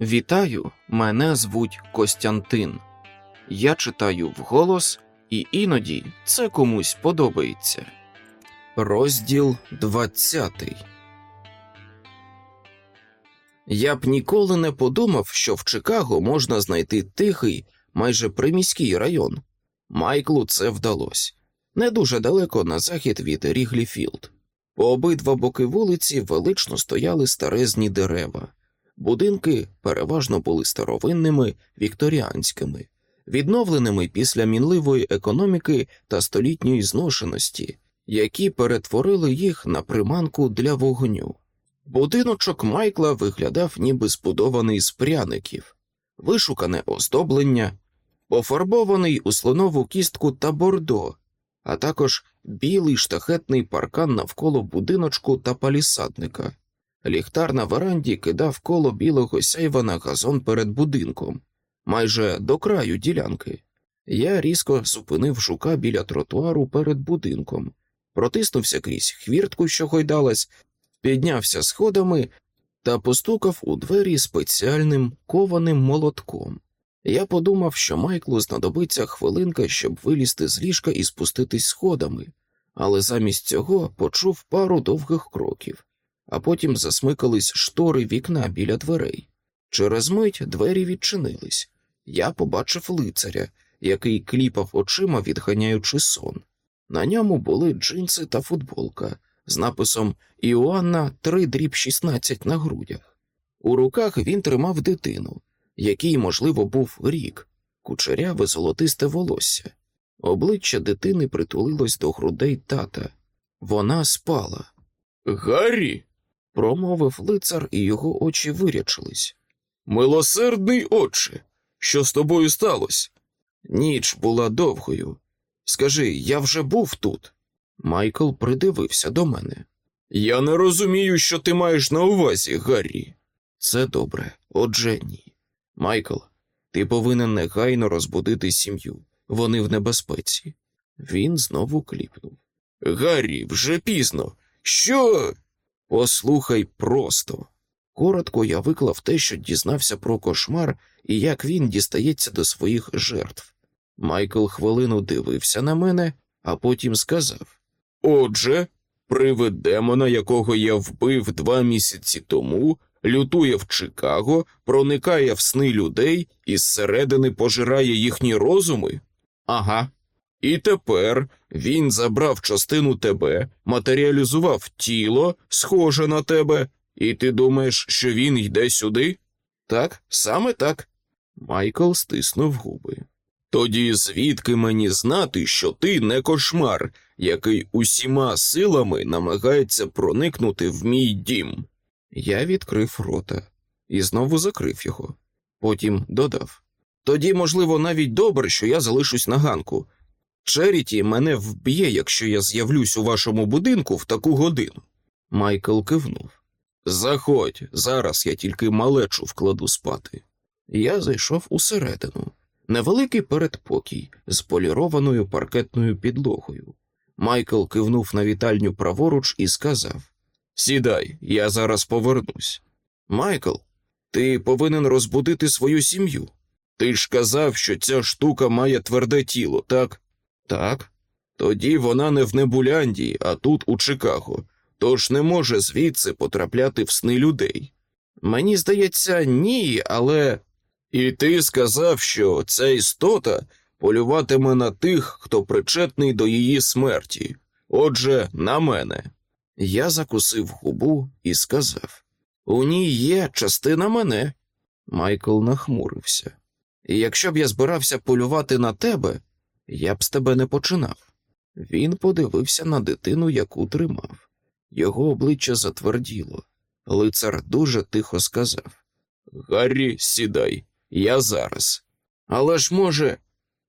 Вітаю, мене звуть Костянтин. Я читаю вголос, і іноді це комусь подобається. Розділ 20 Я б ніколи не подумав, що в Чикаго можна знайти тихий, майже приміський район. Майклу це вдалося не дуже далеко на захід від Рігліфілд. По обидва боки вулиці велично стояли старезні дерева. Будинки переважно були старовинними вікторіанськими, відновленими після мінливої економіки та столітньої зношеності, які перетворили їх на приманку для вогню. Будиночок Майкла виглядав ніби збудований з пряників, вишукане оздоблення, пофарбований у слонову кістку та бордо, а також білий штахетний паркан навколо будиночку та палісадника. Ліхтар на веранді кидав коло білого сяйва на газон перед будинком, майже до краю ділянки. Я різко зупинив жука біля тротуару перед будинком, протиснувся крізь хвіртку, що гойдалась, піднявся сходами та постукав у двері спеціальним кованим молотком. Я подумав, що Майклу знадобиться хвилинка, щоб вилізти з ліжка і спуститись сходами, але замість цього почув пару довгих кроків а потім засмикались штори вікна біля дверей. Через мить двері відчинились. Я побачив лицаря, який кліпав очима, відганяючи сон. На ньому були джинси та футболка з написом Іоанна 3 дріб 16 на грудях. У руках він тримав дитину, якій, можливо, був рік, кучеряве золотисте волосся. Обличчя дитини притулилось до грудей тата. Вона спала. Гаррі промовив лицар, і його очі вирячились. Милосердний отче, що з тобою сталося? Ніч була довгою. Скажи, я вже був тут. Майкл придивився до мене. Я не розумію, що ти маєш на увазі, Гаррі. Це добре, отже ні. Майкл, ти повинен негайно розбудити сім'ю. Вони в небезпеці. Він знову кліпнув. Гаррі, вже пізно. Що? Послухай просто. Коротко я виклав те, що дізнався про кошмар і як він дістається до своїх жертв. Майкл хвилину дивився на мене, а потім сказав: Отже, привид демона, якого я вбив два місяці тому, лютує в Чикаго, проникає в сни людей і зсередини пожирає їхні розуми? Ага. І тепер він забрав частину тебе, матеріалізував тіло, схоже на тебе, і ти думаєш, що він йде сюди? Так, саме так. Майкл стиснув губи. Тоді звідки мені знати, що ти не кошмар, який усіма силами намагається проникнути в мій дім? Я відкрив рота і знову закрив його. Потім додав: Тоді, можливо, навіть добре, що я залишусь на ганку. Черіті мене вб'є, якщо я з'явлюсь у вашому будинку в таку годину. Майкл кивнув. Заходь, зараз я тільки малечу вкладу спати. Я зайшов усередину, невеликий передпокій з полірованою паркетною підлогою. Майкл кивнув на вітальню праворуч і сказав: Сідай, я зараз повернусь. Майкл, ти повинен розбудити свою сім'ю. Ти ж казав, що ця штука має тверде тіло, так? Так. Тоді вона не в Небуляндії, а тут, у Чикаго, тож не може звідси потрапляти в сни людей. Мені здається, ні, але. І ти сказав, що ця істота полюватиме на тих, хто причетний до її смерті, отже, на мене. Я закусив губу і сказав: У ній є частина мене. Майкл нахмурився. І якщо б я збирався полювати на тебе, я б з тебе не починав. Він подивився на дитину, яку тримав. Його обличчя затверділо. Лицар дуже тихо сказав: Гаррі, сідай, я зараз. Але ж, може,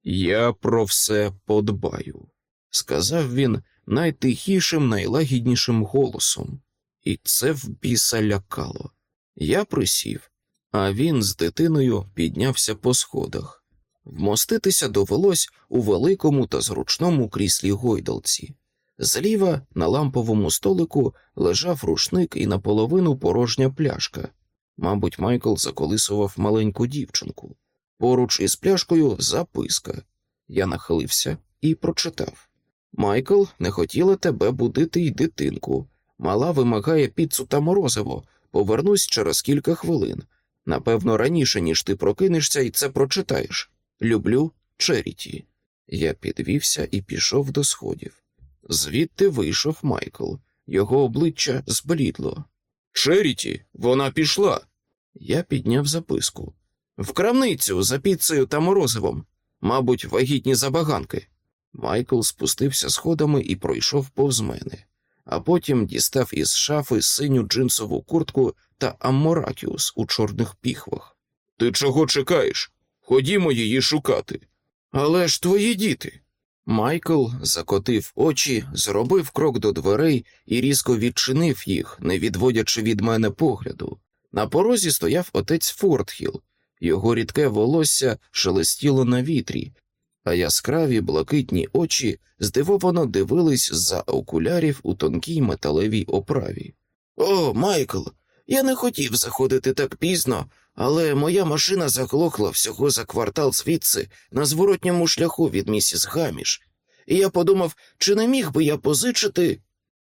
я про все подбаю, сказав він найтихішим, найлагіднішим голосом, і це в біса лякало. Я присів, а він з дитиною піднявся по сходах. Вмоститися довелось у великому та зручному кріслі гойдалці. Зліва на ламповому столику лежав рушник і наполовину порожня пляшка. Мабуть, Майкл заколисував маленьку дівчинку. Поруч із пляшкою записка. Я нахилився і прочитав Майкл не хотіла тебе будити й дитинку. Мала вимагає піцу та морозиво. Повернусь через кілька хвилин. Напевно, раніше, ніж ти прокинешся і це прочитаєш. Люблю Черіті. Я підвівся і пішов до сходів. Звідти вийшов Майкл. Його обличчя зблідло. Черіті, вона пішла. Я підняв записку. В крамницю за піцею та морозивом. Мабуть, вагітні забаганки. Майкл спустився сходами і пройшов повз мене, а потім дістав із шафи синю джинсову куртку та амморакіус у чорних піхвах. Ти чого чекаєш? Ходімо її шукати. Але ж твої діти. Майкл закотив очі, зробив крок до дверей і різко відчинив їх, не відводячи від мене погляду. На порозі стояв отець Фортхіл, його рідке волосся шелестіло на вітрі, а яскраві блакитні очі здивовано дивились за окулярів у тонкій металевій оправі. О, Майкл, я не хотів заходити так пізно, але моя машина заглохла всього за квартал звідси на зворотньому шляху від місіс Гаміш, і я подумав, чи не міг би я позичити.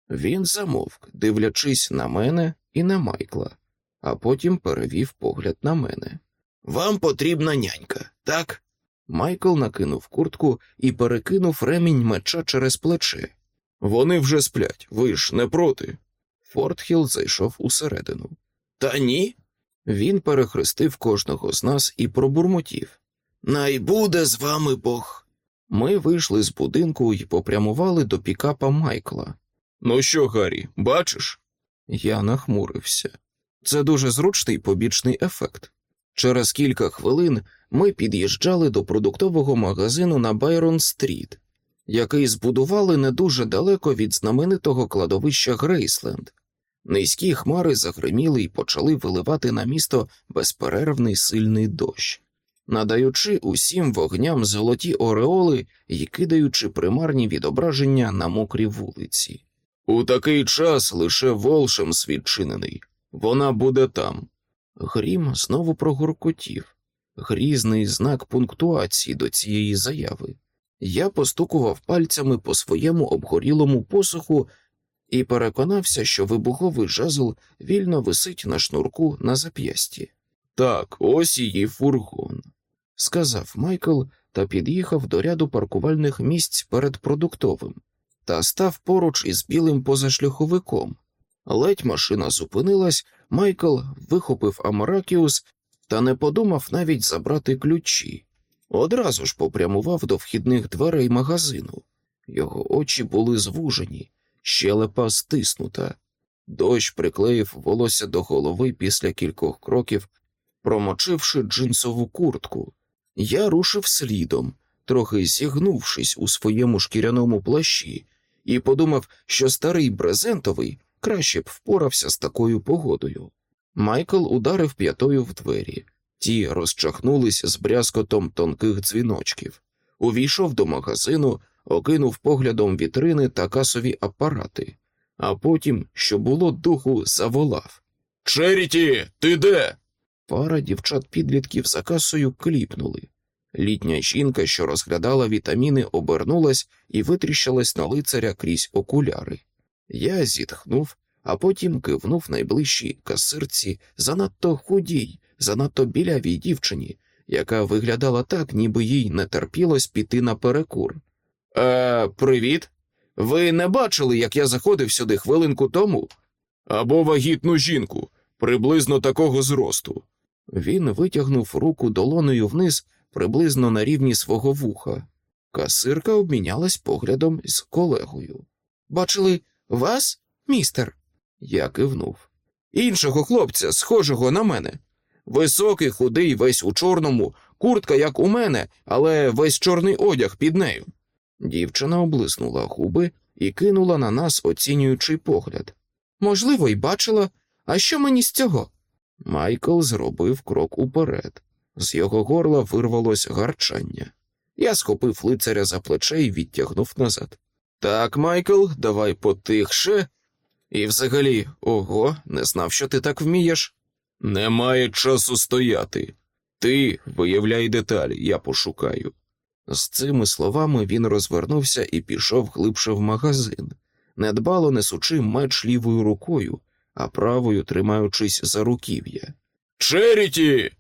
Він замовк, дивлячись на мене і на Майкла, а потім перевів погляд на мене. Вам потрібна нянька, так? Майкл накинув куртку і перекинув ремінь меча через плече. Вони вже сплять, ви ж не проти. Фортхіл зайшов усередину. Та ні. Він перехрестив кожного з нас і пробурмотів. Най буде з вами Бог. Ми вийшли з будинку і попрямували до пікапа Майкла. Ну що, Гаррі, бачиш? Я нахмурився. Це дуже зручний побічний ефект. Через кілька хвилин ми під'їжджали до продуктового магазину на Байрон Стріт, який збудували не дуже далеко від знаменитого кладовища Грейсленд. Низькі хмари загриміли і почали виливати на місто безперервний сильний дощ, надаючи усім вогням золоті ореоли і кидаючи примарні відображення на мокрі вулиці. У такий час лише волшем відчинений. Вона буде там. Грім знову прогуркотів, грізний знак пунктуації до цієї заяви. Я постукував пальцями по своєму обгорілому посуху і переконався, що вибуховий жезл вільно висить на шнурку на зап'ясті. Так, ось її фургон, сказав Майкл та під'їхав до ряду паркувальних місць перед продуктовим та став поруч із білим позашляховиком. Ледь машина зупинилась, Майкл вихопив Амаракіус та не подумав навіть забрати ключі. Одразу ж попрямував до вхідних дверей магазину. Його очі були звужені, щелепа стиснута. Дощ приклеїв волосся до голови після кількох кроків, промочивши джинсову куртку. Я рушив слідом, трохи зігнувшись у своєму шкіряному плащі, і подумав, що старий брезентовий краще б впорався з такою погодою. Майкл ударив п'ятою в двері, ті розчахнулись з брязкотом тонких дзвіночків, увійшов до магазину, окинув поглядом вітрини та касові апарати, а потім, що було духу, заволав Черіті, ти де? Пара дівчат підлітків за касою кліпнули. Літня жінка, що розглядала вітаміни, обернулась і витріщалась на лицаря крізь окуляри. Я зітхнув, а потім кивнув найближчій касирці занадто худій, занадто білявій дівчині, яка виглядала так, ніби їй не терпілось піти на перекур. Е, привіт. Ви не бачили, як я заходив сюди хвилинку тому? Або вагітну жінку, приблизно такого зросту. Він витягнув руку долоною вниз приблизно на рівні свого вуха. Касирка обмінялась поглядом з колегою. Бачили вас, містер? Я кивнув. Іншого хлопця, схожого на мене. Високий, худий, весь у чорному, куртка, як у мене, але весь чорний одяг під нею. Дівчина облиснула губи і кинула на нас оцінюючий погляд. Можливо, й бачила, а що мені з цього? Майкл зробив крок уперед. З його горла вирвалось гарчання. Я схопив лицаря за плече і відтягнув назад. Так, Майкл, давай потихше. І взагалі, ого, не знав, що ти так вмієш. Немає часу стояти. Ти виявляй деталі, я пошукаю. З цими словами він розвернувся і пішов глибше в магазин, недбало несучи меч лівою рукою, а правою тримаючись за руків'я. Черіті.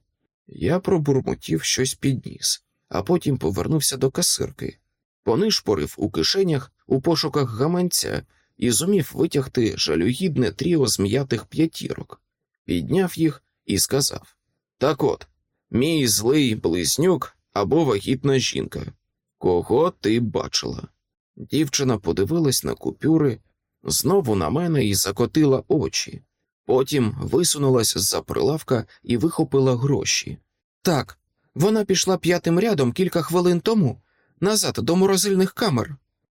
Я пробурмотів щось підніс, а потім повернувся до касирки. Понишпорив у кишенях у пошуках гаманця і зумів витягти жалюгідне тріо зм'ятих п'ятірок, підняв їх і сказав: Так от, мій злий близнюк або вагітна жінка. Кого ти бачила? Дівчина подивилась на купюри, знову на мене і закотила очі. Потім висунулась з-за прилавка і вихопила гроші. Так, вона пішла п'ятим рядом кілька хвилин тому, назад до морозильних камер.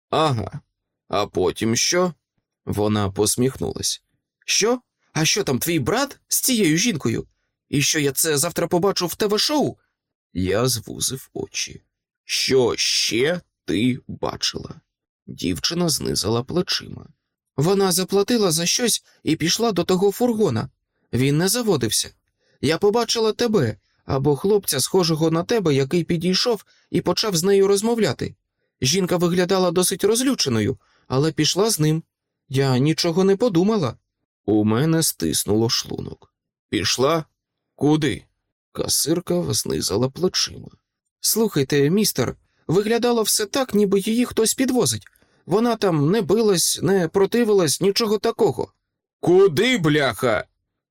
Ага. А потім що? Вона посміхнулась. Що? А що там, твій брат з цією жінкою? І що я це завтра побачу в ТВ-шоу? Я звузив очі. Що ще ти бачила? Дівчина знизала плечима. Вона заплатила за щось і пішла до того фургона. Він не заводився. Я побачила тебе або хлопця, схожого на тебе, який підійшов і почав з нею розмовляти. Жінка виглядала досить розлюченою, але пішла з ним. Я нічого не подумала. У мене стиснуло шлунок. Пішла? Куди? Касирка знизала плечима. Слухайте, містер, виглядало все так, ніби її хтось підвозить. Вона там не билась, не противилась, нічого такого. Куди, бляха?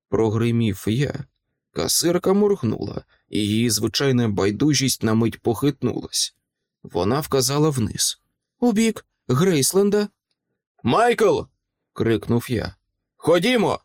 прогримів я. Касирка моргнула, і її звичайна байдужість на мить похитнулась. Вона вказала вниз. Убік, Грейсленда. Майкл. крикнув я. Ходімо.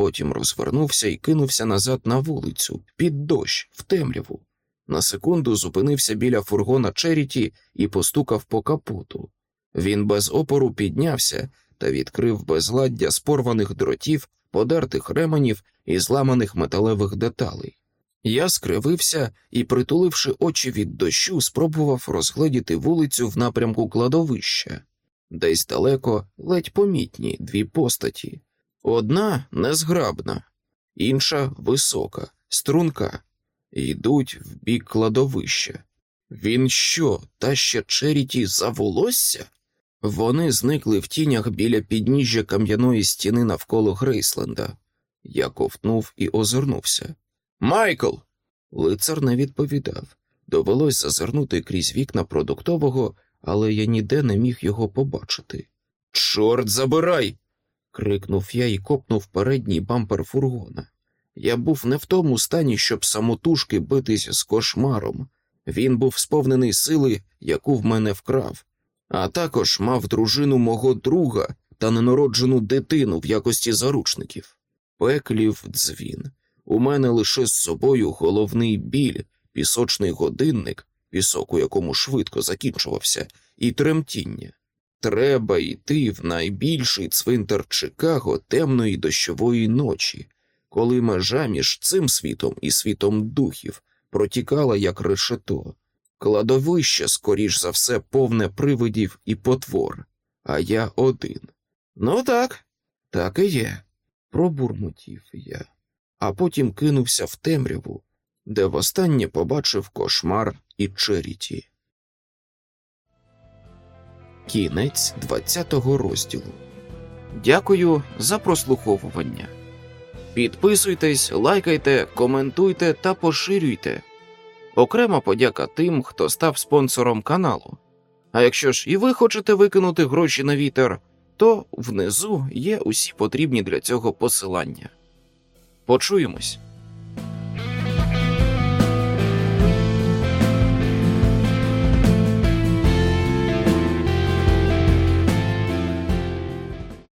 Потім розвернувся і кинувся назад на вулицю, під дощ, в темряву. На секунду зупинився біля фургона Черіті і постукав по капоту. Він без опору піднявся та відкрив безладдя з порваних дротів, подертих ременів і зламаних металевих деталей. Я скривився і, притуливши очі від дощу, спробував розгледіти вулицю в напрямку кладовища. Десь далеко ледь помітні дві постаті. Одна незграбна, інша висока, струнка, йдуть в бік кладовища. Він що, та ще Черіті за волосся? Вони зникли в тінях біля підніжжя кам'яної стіни навколо Грейсленда. Я ковтнув і озирнувся. Майкл. Лицар не відповідав. Довелось зазирнути крізь вікна продуктового, але я ніде не міг його побачити. Чорт забирай. Крикнув я і копнув передній бампер фургона. Я був не в тому стані, щоб самотужки битись з кошмаром. Він був сповнений сили, яку в мене вкрав, а також мав дружину мого друга та ненароджену дитину в якості заручників. Пеклів дзвін. У мене лише з собою головний біль, пісочний годинник, пісок, у якому швидко закінчувався, і тремтіння. Треба йти в найбільший цвинтар Чикаго темної дощової ночі, коли межа між цим світом і світом духів протікала як решето. Кладовище, скоріш за все, повне привидів і потвор, а я один. Ну так, так і є, пробурмотів я, а потім кинувся в темряву, де востаннє побачив кошмар і черіті. Кінець 20 розділу. Дякую за прослуховування. Підписуйтесь, лайкайте, коментуйте та поширюйте. Окрема подяка тим, хто став спонсором каналу. А якщо ж і ви хочете викинути гроші на вітер, то внизу є усі потрібні для цього посилання. Почуємось.